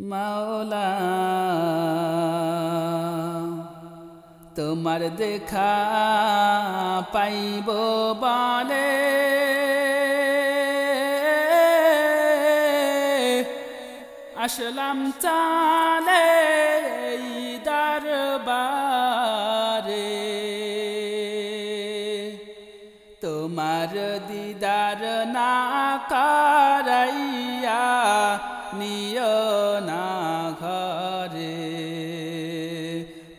মাওলা তোমার দেখা পাইব বলে আসলাম চালে দরবারে তোমার দিদার না কারাইয়া নিয় না ঘরে।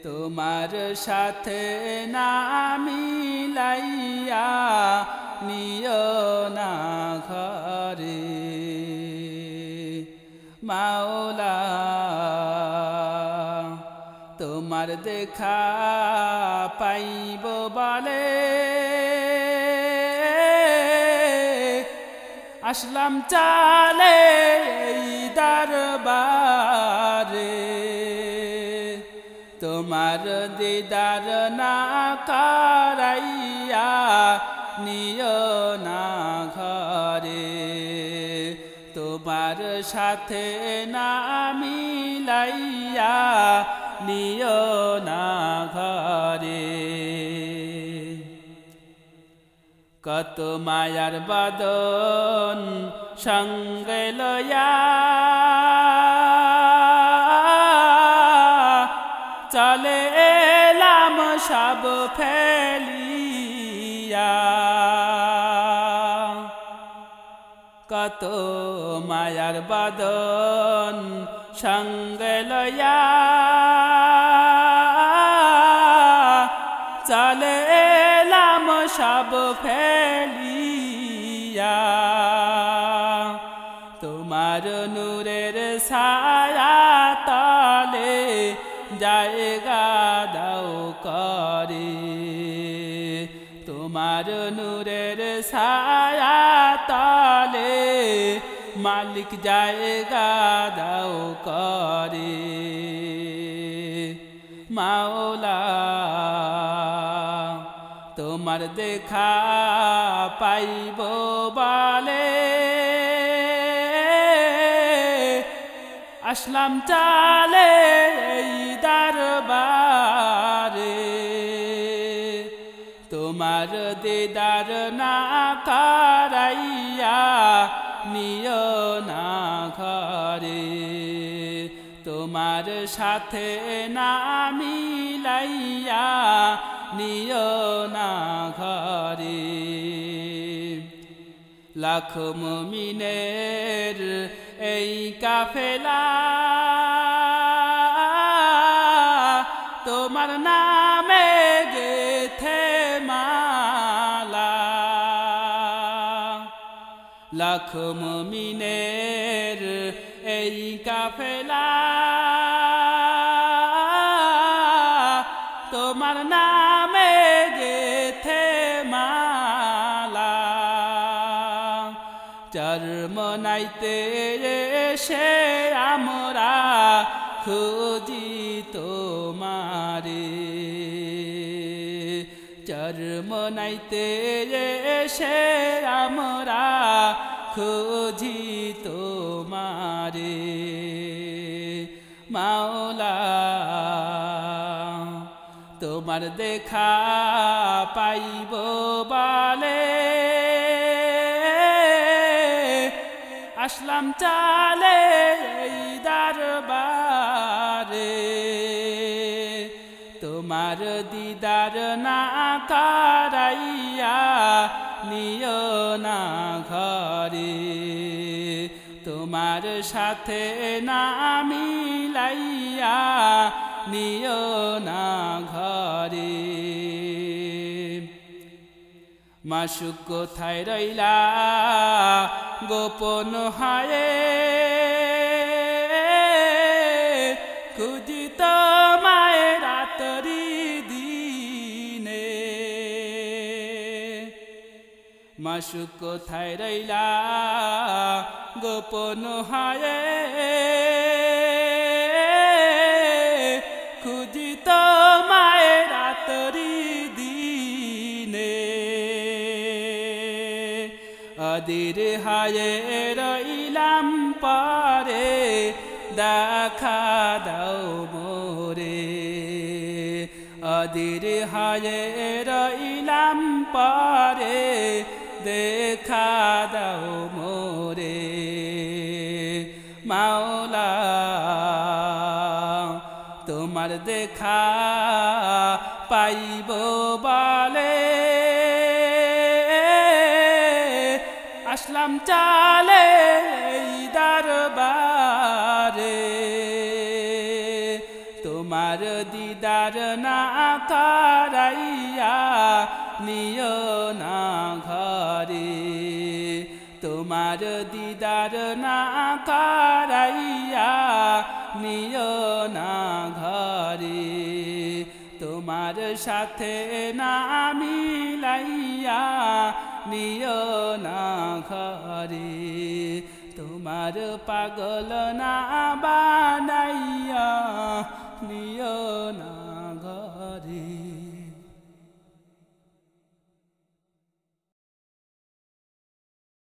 তোমার সাথে না মিলাইয়া নিয় না ঘরে। মাওলা, তোমার দেখা পাইব বলে। আসলাম চালে তোমার দিদার না কারাইয়া নিয় না ঘরে। তোমার সাথে না মিলাইয়া নিয় না ঘরে। কত মায়ার বাদন সঙ্গে লয়া চলে এলাম সব ফেলিয়া। কত মায়ার বাদন সঙ্গে লয়া চলে এলাম সব ফেলিয়া। তোমার নূরের ছায়া তোমার নূরের ছায়া তলে, মালিক জায়গা দাও করে। মাওলা, তোমার দেখা পাইব বলে। আসলাম চালে দরবারে। তোমার দিদার না কারাইয়া নিয় না ঘরে। তোমার সাথে না মিলাইয়া নিয় না ঘরে। লাখ মুমিনের এই কাফেলা, তোমার নামে লাখ মুমিনের এই কাফেলা। তোমার নামে গেথে মালা। চর্ম নাইতে সে আমরা খুঁজি তোমারে চর্ম নাইতে সে আমরা খুঁজি তোমারে মাওলা। তোমার দেখা পাইব বলে। আসলাম চালে দরবারে। তোমার দিদার না কারাইয়া নিয় না ঘরে। তোমার সাথে না মিলাইয়া নিয় না ঘরে। মাসুক কোথায় রইলা গোপন হায়ে? খুঁজি তো মাসুক কোথায় রইলা? গোপন হায়ে। খুঁজি তো মায়ের রাতরি দিনে। অদির হায়ে রইলাম পারে, দেখা দাও মোরে। অধীর হয়ে রইলাম পরে দেখা দাও মোরে, মাওলা। তোমার দেখা পাইব বলে। আসলাম চালে দরবারে। তোমার দিদার না করাইয়া নিও না ঘরে। তোমার দিদার না কারাইয়া নিও না ঘরে। তোমার সাথে না মিলাইয়া নিও না ঘরে। তোমার পাগল না নিও